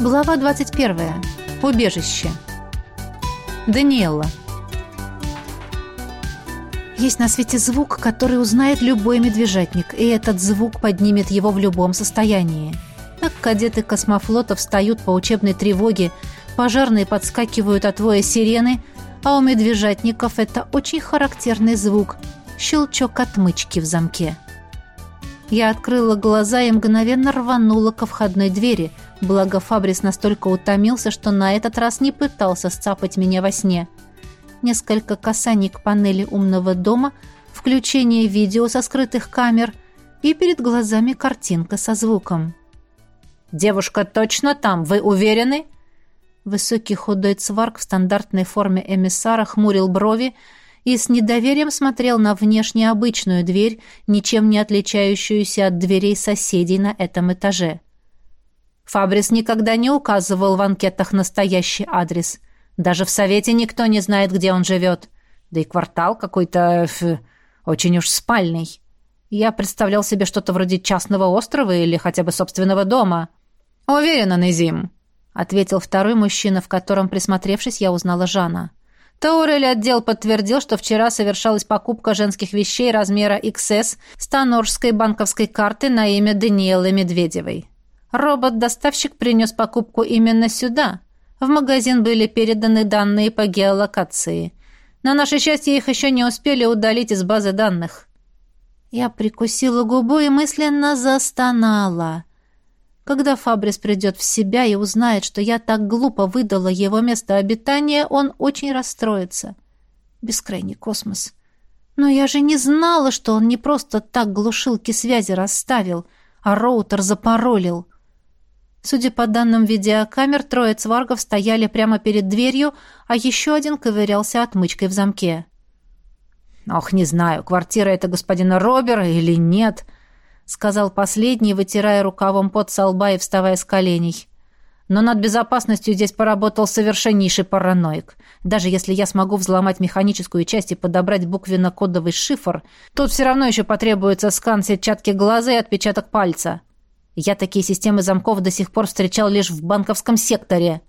Глава 21. Убежище. Даниэлла. Есть на свете звук, который узнает любой медвежатник, и этот звук поднимет его в любом состоянии. Так кадеты космофлота встают по учебной тревоге, пожарные подскакивают от воя сирены, а у медвежатников это очень характерный звук – щелчок отмычки в замке. Я открыла глаза и мгновенно рванула ко входной двери, благо Фабрис настолько утомился, что на этот раз не пытался сцапать меня во сне. Несколько касаний к панели умного дома, включение видео со скрытых камер и перед глазами картинка со звуком. «Девушка точно там, вы уверены?» Высокий худой цварк в стандартной форме эмиссара хмурил брови, и с недоверием смотрел на внешне обычную дверь, ничем не отличающуюся от дверей соседей на этом этаже. Фабрис никогда не указывал в анкетах настоящий адрес. Даже в совете никто не знает, где он живет. Да и квартал какой-то очень уж спальный. Я представлял себе что-то вроде частного острова или хотя бы собственного дома. «Уверена, Назим», — ответил второй мужчина, в котором, присмотревшись, я узнала Жана. Таурель отдел подтвердил, что вчера совершалась покупка женских вещей размера XS с тоноржской банковской карты на имя Даниэлы Медведевой. Робот-доставщик принес покупку именно сюда. В магазин были переданы данные по геолокации. На наше счастье, их еще не успели удалить из базы данных. Я прикусила губу и мысленно застонала. Когда Фабрис придет в себя и узнает, что я так глупо выдала его место обитания, он очень расстроится. Бескрайний космос. Но я же не знала, что он не просто так глушилки связи расставил, а роутер запаролил. Судя по данным видеокамер, трое цваргов стояли прямо перед дверью, а еще один ковырялся отмычкой в замке. «Ох, не знаю, квартира это господина Робера или нет», сказал последний, вытирая рукавом пот со лба и вставая с коленей. Но над безопасностью здесь поработал совершеннейший параноик. Даже если я смогу взломать механическую часть и подобрать буквенно-кодовый шифр, тут все равно еще потребуется скан сетчатки глаза и отпечаток пальца. Я такие системы замков до сих пор встречал лишь в банковском секторе.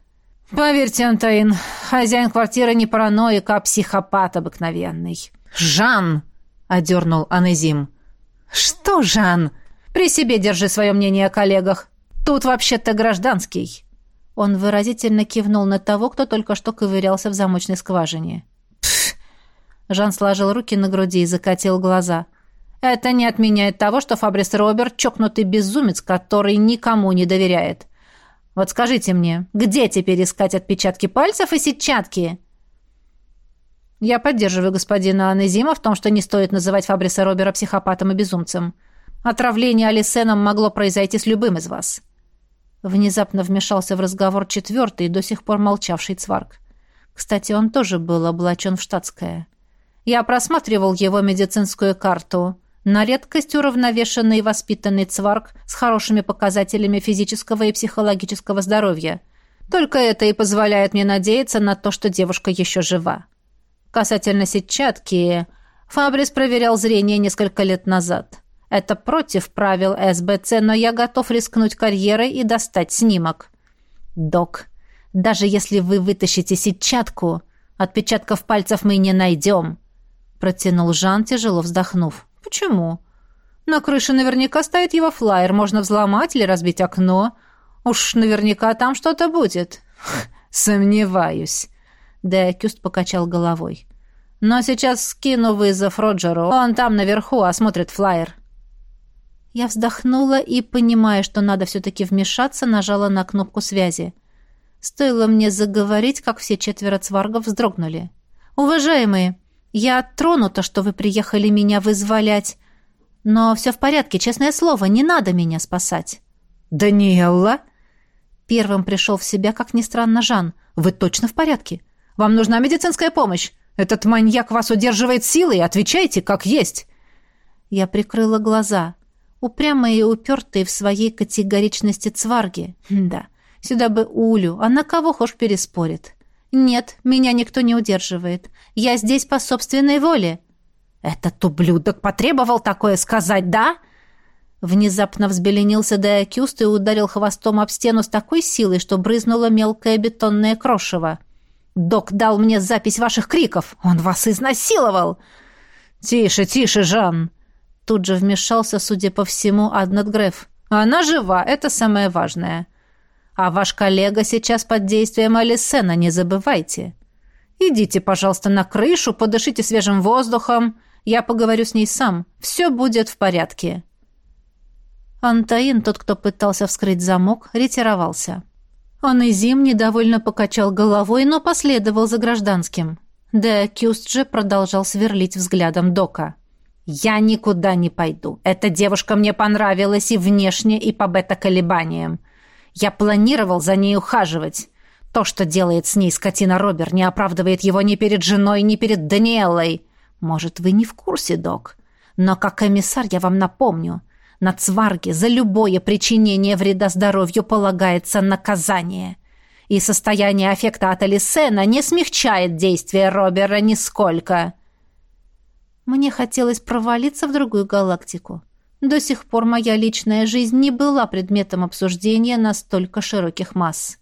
Поверьте, Антоин, хозяин квартиры не параноик, а психопат обыкновенный. «Жан!» — одернул Анезим. «Что, Жан? При себе держи свое мнение о коллегах. Тут вообще-то гражданский». Он выразительно кивнул на того, кто только что ковырялся в замочной скважине. Жан сложил руки на груди и закатил глаза. «Это не отменяет того, что Фабрис Роберт — чокнутый безумец, который никому не доверяет. Вот скажите мне, где теперь искать отпечатки пальцев и сетчатки?» Я поддерживаю господина Анезима в том, что не стоит называть Фабриса Робера психопатом и безумцем. Отравление Алисеном могло произойти с любым из вас. Внезапно вмешался в разговор четвертый, до сих пор молчавший Цварк. Кстати, он тоже был облачен в штатское. Я просматривал его медицинскую карту. На редкость уравновешенный и воспитанный Цварк с хорошими показателями физического и психологического здоровья. Только это и позволяет мне надеяться на то, что девушка еще жива. Касательно сетчатки, Фабрис проверял зрение несколько лет назад. Это против правил СБЦ, но я готов рискнуть карьерой и достать снимок. Док, даже если вы вытащите сетчатку, отпечатков пальцев мы не найдем. Протянул Жан, тяжело вздохнув. Почему? На крыше наверняка стоит его флаер, можно взломать или разбить окно. Уж наверняка там что-то будет. Сомневаюсь. Декюст покачал головой. «Но сейчас скину вызов Роджеру. Он там наверху осмотрит флаер». Я вздохнула и, понимая, что надо все-таки вмешаться, нажала на кнопку связи. Стоило мне заговорить, как все четверо цваргов вздрогнули. «Уважаемые, я тронута, что вы приехали меня вызволять. Но все в порядке, честное слово, не надо меня спасать». «Даниэлла?» Первым пришел в себя, как ни странно, Жан. «Вы точно в порядке? Вам нужна медицинская помощь. Этот маньяк вас удерживает силой, отвечайте, как есть». Я прикрыла глаза. Упрямые и упертые в своей категоричности цварги. Да, сюда бы Улю, а на кого хошь переспорит. «Нет, меня никто не удерживает. Я здесь по собственной воле». «Этот ублюдок потребовал такое сказать, да?» Внезапно взбеленился Деокюст и ударил хвостом об стену с такой силой, что брызнуло мелкое бетонное крошево. «Док дал мне запись ваших криков! Он вас изнасиловал!» «Тише, тише, Жан!» Тут же вмешался, судя по всему, Аднат Греф. «Она жива, это самое важное. А ваш коллега сейчас под действием Алисена, не забывайте. Идите, пожалуйста, на крышу, подышите свежим воздухом. Я поговорю с ней сам. Все будет в порядке». Антаин, тот, кто пытался вскрыть замок, ретировался. Он и Зим недовольно покачал головой, но последовал за гражданским. Де Кюст же продолжал сверлить взглядом Дока. «Я никуда не пойду. Эта девушка мне понравилась и внешне, и по бета-колебаниям. Я планировал за ней ухаживать. То, что делает с ней скотина Робер, не оправдывает его ни перед женой, ни перед Даниэлой. Может, вы не в курсе, док? Но как комиссар я вам напомню. На цварге за любое причинение вреда здоровью полагается наказание. И состояние аффекта от Алисена не смягчает действия Робера нисколько. Мне хотелось провалиться в другую галактику. До сих пор моя личная жизнь не была предметом обсуждения настолько широких масс.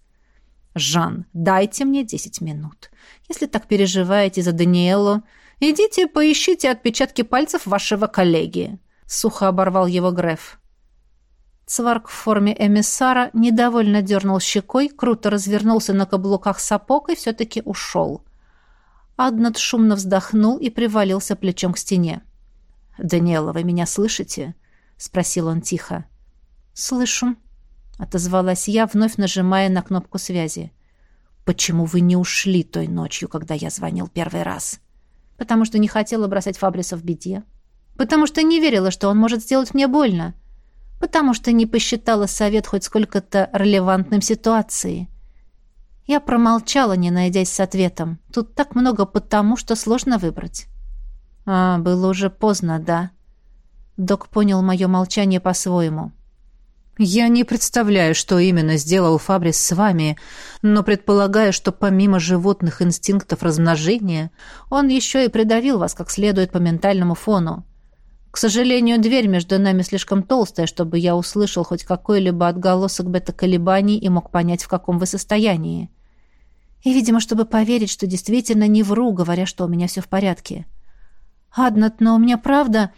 «Жан, дайте мне десять минут. Если так переживаете за Даниэлу, идите поищите отпечатки пальцев вашего коллеги», — сухо оборвал его Греф. Цварк в форме эмиссара недовольно дернул щекой, круто развернулся на каблуках сапог и все-таки ушел. Аднат шумно вздохнул и привалился плечом к стене. «Даниэла, вы меня слышите?» — спросил он тихо. «Слышу», — отозвалась я, вновь нажимая на кнопку связи. «Почему вы не ушли той ночью, когда я звонил первый раз?» «Потому что не хотела бросать Фабриса в беде. Потому что не верила, что он может сделать мне больно. Потому что не посчитала совет хоть сколько-то релевантным ситуации». Я промолчала, не найдясь с ответом. Тут так много потому, что сложно выбрать. «А, было уже поздно, да?» Док понял мое молчание по-своему. «Я не представляю, что именно сделал Фабрис с вами, но предполагаю, что помимо животных инстинктов размножения, он еще и придавил вас как следует по ментальному фону. К сожалению, дверь между нами слишком толстая, чтобы я услышал хоть какой-либо отголосок бета-колебаний и мог понять, в каком вы состоянии. И, видимо, чтобы поверить, что действительно не вру, говоря, что у меня все в порядке. Аднат, но у меня правда...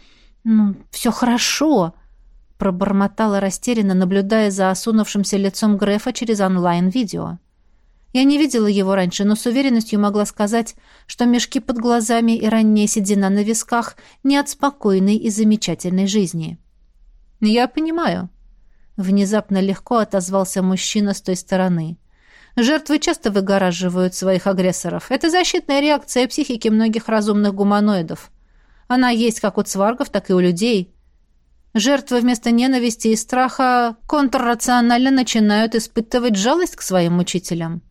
«Ну, все хорошо», — пробормотала растерянно, наблюдая за осунувшимся лицом Грефа через онлайн-видео. Я не видела его раньше, но с уверенностью могла сказать, что мешки под глазами и ранняя седина на висках не от спокойной и замечательной жизни. «Я понимаю», — внезапно легко отозвался мужчина с той стороны. «Жертвы часто выгораживают своих агрессоров. Это защитная реакция психики многих разумных гуманоидов. Она есть как у цваргов, так и у людей. Жертвы вместо ненависти и страха контррационально начинают испытывать жалость к своим мучителям.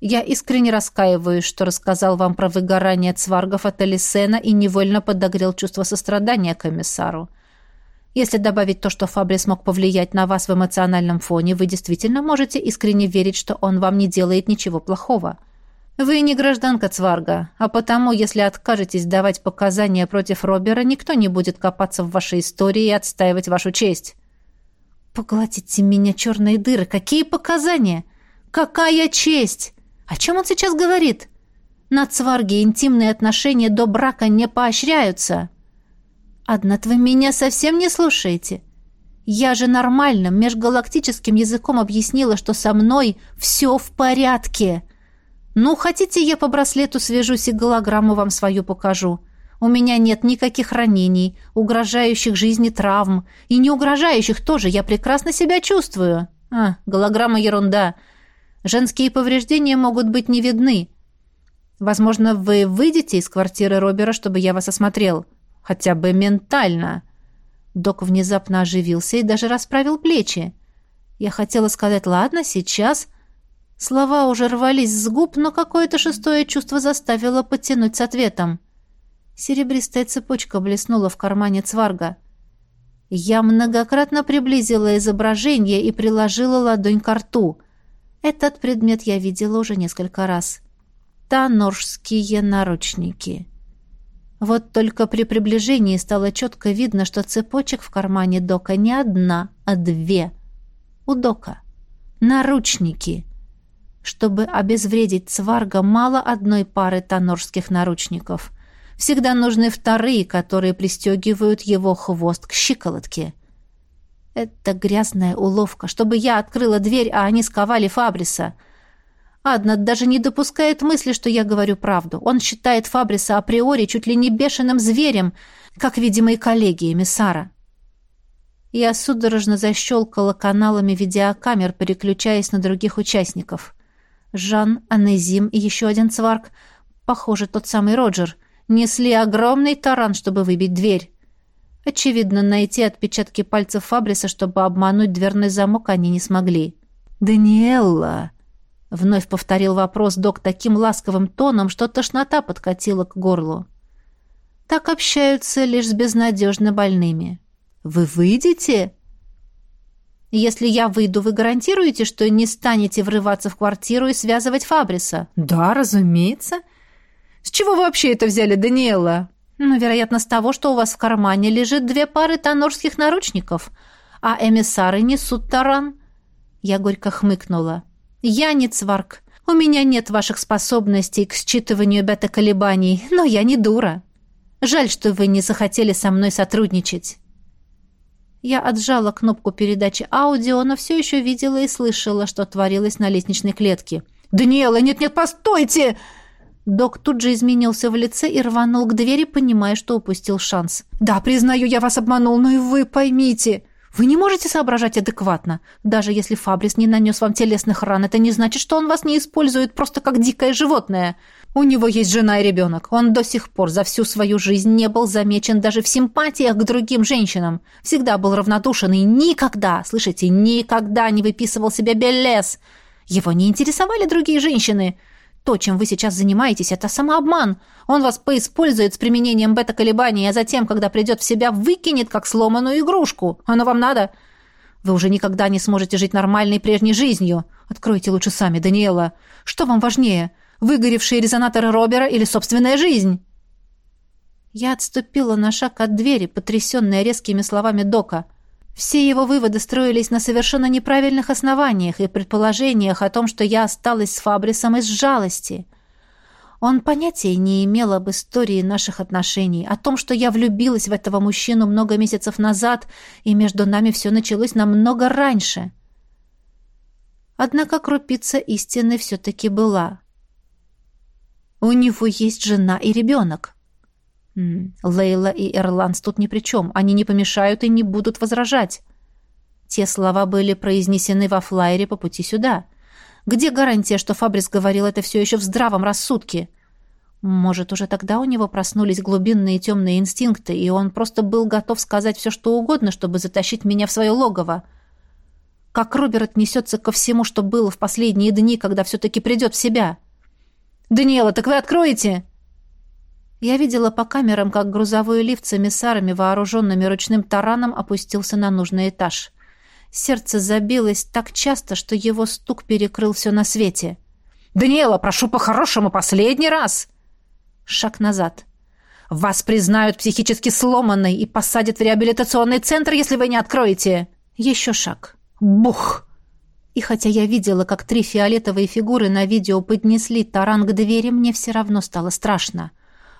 Я искренне раскаиваюсь, что рассказал вам про выгорание цваргов от Элисена и невольно подогрел чувство сострадания комиссару. Если добавить то, что Фабрис мог повлиять на вас в эмоциональном фоне, вы действительно можете искренне верить, что он вам не делает ничего плохого. Вы не гражданка Цварга, а потому, если откажетесь давать показания против Робера, никто не будет копаться в вашей истории и отстаивать вашу честь. Поглотите меня, черные дыры. Какие показания? Какая честь? О чем он сейчас говорит? На Цварге интимные отношения до брака не поощряются. Однако вы меня совсем не слушаете. Я же нормальным межгалактическим языком объяснила, что со мной все в порядке. «Ну, хотите, я по браслету свяжусь и голограмму вам свою покажу? У меня нет никаких ранений, угрожающих жизни травм. И не угрожающих тоже, я прекрасно себя чувствую». «А, голограмма ерунда. Женские повреждения могут быть не видны. Возможно, вы выйдете из квартиры Робера, чтобы я вас осмотрел. Хотя бы ментально». Док внезапно оживился и даже расправил плечи. Я хотела сказать «ладно, сейчас», Слова уже рвались с губ, но какое-то шестое чувство заставило потянуть с ответом. Серебристая цепочка блеснула в кармане цварга. Я многократно приблизила изображение и приложила ладонь к рту. Этот предмет я видела уже несколько раз. Таноржские наручники. Вот только при приближении стало четко видно, что цепочек в кармане Дока не одна, а две. У Дока. Наручники. Чтобы обезвредить цварга, мало одной пары тонорских наручников. Всегда нужны вторые, которые пристегивают его хвост к щиколотке. Это грязная уловка, чтобы я открыла дверь, а они сковали Фабриса — Аднат даже не допускает мысли, что я говорю правду. Он считает Фабриса априори чуть ли не бешеным зверем, как, видимо, и коллеги эмиссара. Я судорожно защелкала каналами видеокамер, переключаясь на других участников. Жан, Анезим и еще один цварк, похоже, тот самый Роджер, несли огромный таран, чтобы выбить дверь. Очевидно, найти отпечатки пальцев Фабриса, чтобы обмануть дверной замок, они не смогли. «Даниэлла!» Вновь повторил вопрос док таким ласковым тоном, что тошнота подкатила к горлу. Так общаются лишь с безнадежно больными. «Вы выйдете?» «Если я выйду, вы гарантируете, что не станете врываться в квартиру и связывать Фабриса?» «Да, разумеется». «С чего вы вообще это взяли, Даниэла?» «Ну, вероятно, с того, что у вас в кармане лежит две пары тонорских наручников, а эмиссары несут таран». Я горько хмыкнула. «Я не цварк. У меня нет ваших способностей к считыванию бета-колебаний, но я не дура. Жаль, что вы не захотели со мной сотрудничать». Я отжала кнопку передачи аудио, но все еще видела и слышала, что творилось на лестничной клетке. «Даниэла, нет-нет, постойте!» Док тут же изменился в лице и рванул к двери, понимая, что упустил шанс. «Да, признаю, я вас обманул, но и вы поймите. Вы не можете соображать адекватно. Даже если Фабрис не нанес вам телесных ран, это не значит, что он вас не использует просто как дикое животное. У него есть жена и ребенок. Он до сих пор за всю свою жизнь не был замечен даже в симпатиях к другим женщинам. Всегда был равнодушен и никогда, слышите, никогда не выписывал себя беллес. Его не интересовали другие женщины. То, чем вы сейчас занимаетесь, это самообман. Он вас поиспользует с применением бета-колебаний, а затем, когда придет в себя, выкинет, как сломанную игрушку. Оно вам надо? Вы уже никогда не сможете жить нормальной прежней жизнью. Откройте лучше сами, Даниэла. Что вам важнее, выгоревшие резонаторы Робера или собственная жизнь?» Я отступила на шаг от двери, потрясенная резкими словами Дока – все его выводы строились на совершенно неправильных основаниях и предположениях о том, что я осталась с Фабрисом из жалости. Он понятия не имел об истории наших отношений, о том, что я влюбилась в этого мужчину много месяцев назад, и между нами все началось намного раньше. Однако крупица истины все-таки была. У него есть жена и ребенок. Лейла и Эрланс тут ни при чем. Они не помешают и не будут возражать. Те слова были произнесены во флайере по пути сюда. Где гарантия, что Фабрис говорил это все еще в здравом рассудке? Может, уже тогда у него проснулись глубинные темные инстинкты, и он просто был готов сказать все, что угодно, чтобы затащить меня в свое логово. Как Роберт несется ко всему, что было в последние дни, когда все-таки придет в себя? «Даниэла, так вы откроете?» Я видела по камерам, как грузовой лифт с эмиссарами, вооруженными ручным тараном, опустился на нужный этаж. Сердце забилось так часто, что его стук перекрыл все на свете. «Даниэла, прошу по-хорошему, последний раз!» Шаг назад. «Вас признают психически сломанной и посадят в реабилитационный центр, если вы не откроете!» Еще шаг. Бух! И хотя я видела, как три фиолетовые фигуры на видео поднесли таран к двери, мне все равно стало страшно.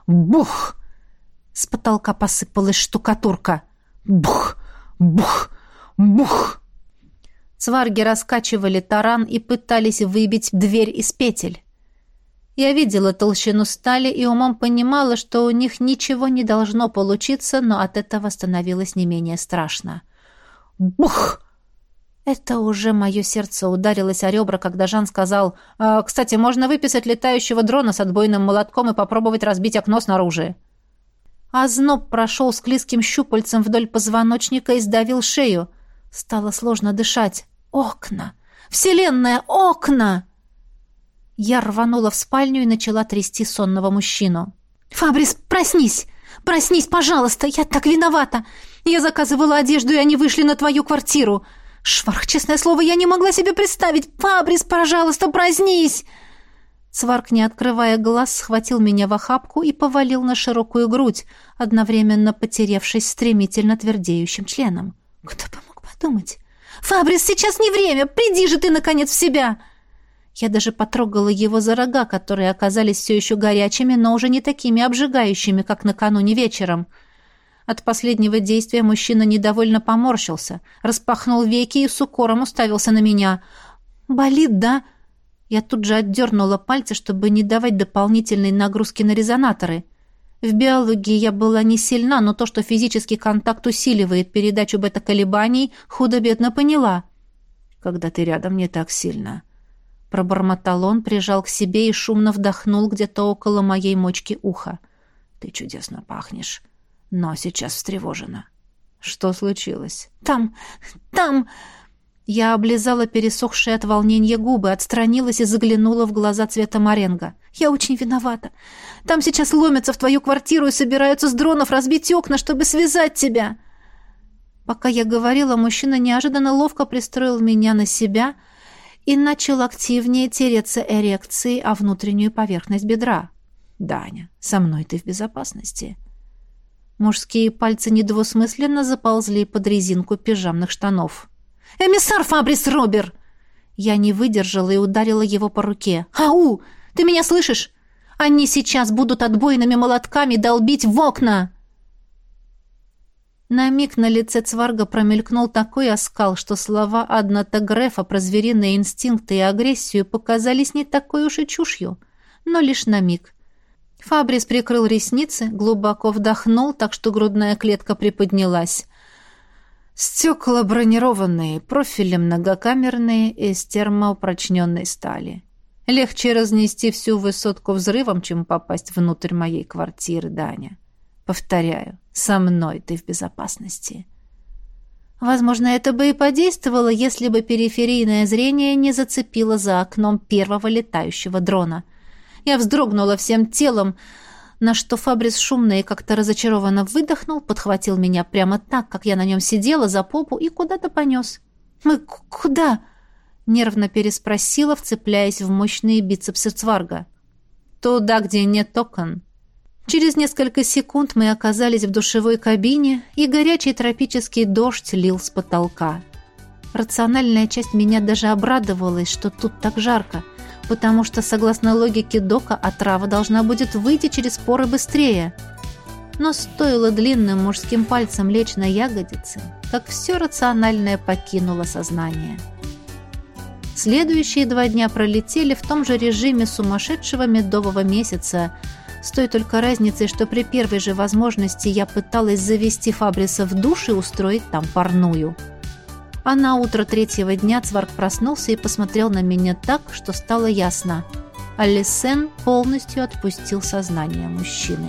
Бух! С потолка посыпалась штукатурка. Бух! Бух! Бух! Цварги раскачивали таран и пытались выбить дверь из петель. Я видела толщину стали и умом понимала, что у них ничего не должно получиться, но от этого становилось не менее страшно. Бух! Это уже мое сердце ударилось о ребра, когда Жан сказал, «А, «Кстати, можно выписать летающего дрона с отбойным молотком и попробовать разбить окно снаружи». А зноб прошел склизким щупальцем вдоль позвоночника и сдавил шею. Стало сложно дышать. «Окна! Вселенная, окна!» Я рванула в спальню и начала трясти сонного мужчину. «Фабрис, проснись! Проснись, пожалуйста! Я так виновата! Я заказывала одежду, и они вышли на твою квартиру!» Шварх, честное слово, я не могла себе представить. Фабрис, пожалуйста, проснись!» Сварк, не открывая глаз, схватил меня в охапку и повалил на широкую грудь, одновременно потеревшись стремительно твердеющим членом. Кто бы мог подумать? «Фабрис, сейчас не время! Приди же ты, наконец, в себя!» Я даже потрогала его за рога, которые оказались все еще горячими, но уже не такими обжигающими, как накануне вечером. От последнего действия мужчина недовольно поморщился, распахнул веки и с укором уставился на меня. «Болит, да?» Я тут же отдернула пальцы, чтобы не давать дополнительной нагрузки на резонаторы. В биологии я была не сильна, но то, что физический контакт усиливает передачу бета-колебаний, худо-бедно поняла. «Когда ты рядом, не так сильно». Пробормотал он, прижал к себе и шумно вдохнул где-то около моей мочки уха. «Ты чудесно пахнешь, но сейчас встревожена». «Что случилось?» «Там! Там!» Я облизала пересохшие от волнения губы, отстранилась и заглянула в глаза цвета моренго. «Я очень виновата. Там сейчас ломятся в твою квартиру и собираются с дронов разбить окна, чтобы связать тебя». Пока я говорила, мужчина неожиданно ловко пристроил меня на себя и начал активнее тереться эрекцией о внутреннюю поверхность бедра. «Даня, со мной ты в безопасности». Мужские пальцы недвусмысленно заползли под резинку пижамных штанов. «Эмиссар Фабрис Робер!» Я не выдержала и ударила его по руке. «Ау! Ты меня слышишь? Они сейчас будут отбойными молотками долбить в окна!» На миг на лице Цварга промелькнул такой оскал, что слова Адната Грефа про звериные инстинкты и агрессию показались не такой уж и чушью, но лишь на миг. Фабрис прикрыл ресницы, глубоко вдохнул, так что грудная клетка приподнялась. Стекла бронированные, профили многокамерные из термоупрочненной стали. Легче разнести всю высотку взрывом, чем попасть внутрь моей квартиры, Даня. Повторяю, со мной ты в безопасности. Возможно, это бы и подействовало, если бы периферийное зрение не зацепило за окном первого летающего дрона. Я вздрогнула всем телом, на что Фабрис шумно и как-то разочарованно выдохнул, подхватил меня прямо так, как я на нем сидела, за попу и куда-то понес. «Мы куда?» — нервно переспросила, вцепляясь в мощные бицепсы Цварга. «Туда, где нет окон». Через несколько секунд мы оказались в душевой кабине, и горячий тропический дождь лил с потолка. Рациональная часть меня даже обрадовалась, что тут так жарко — потому что, согласно логике Дока, отрава должна будет выйти через поры быстрее. Но стоило длинным мужским пальцем лечь на ягодицы, как все рациональное покинуло сознание. Следующие два дня пролетели в том же режиме сумасшедшего медового месяца, с той только разницей, что при первой же возможности я пыталась завести Фабриса в душ и устроить там парную – а на утро третьего дня Цварк проснулся и посмотрел на меня так, что стало ясно. Алисен полностью отпустил сознание мужчины.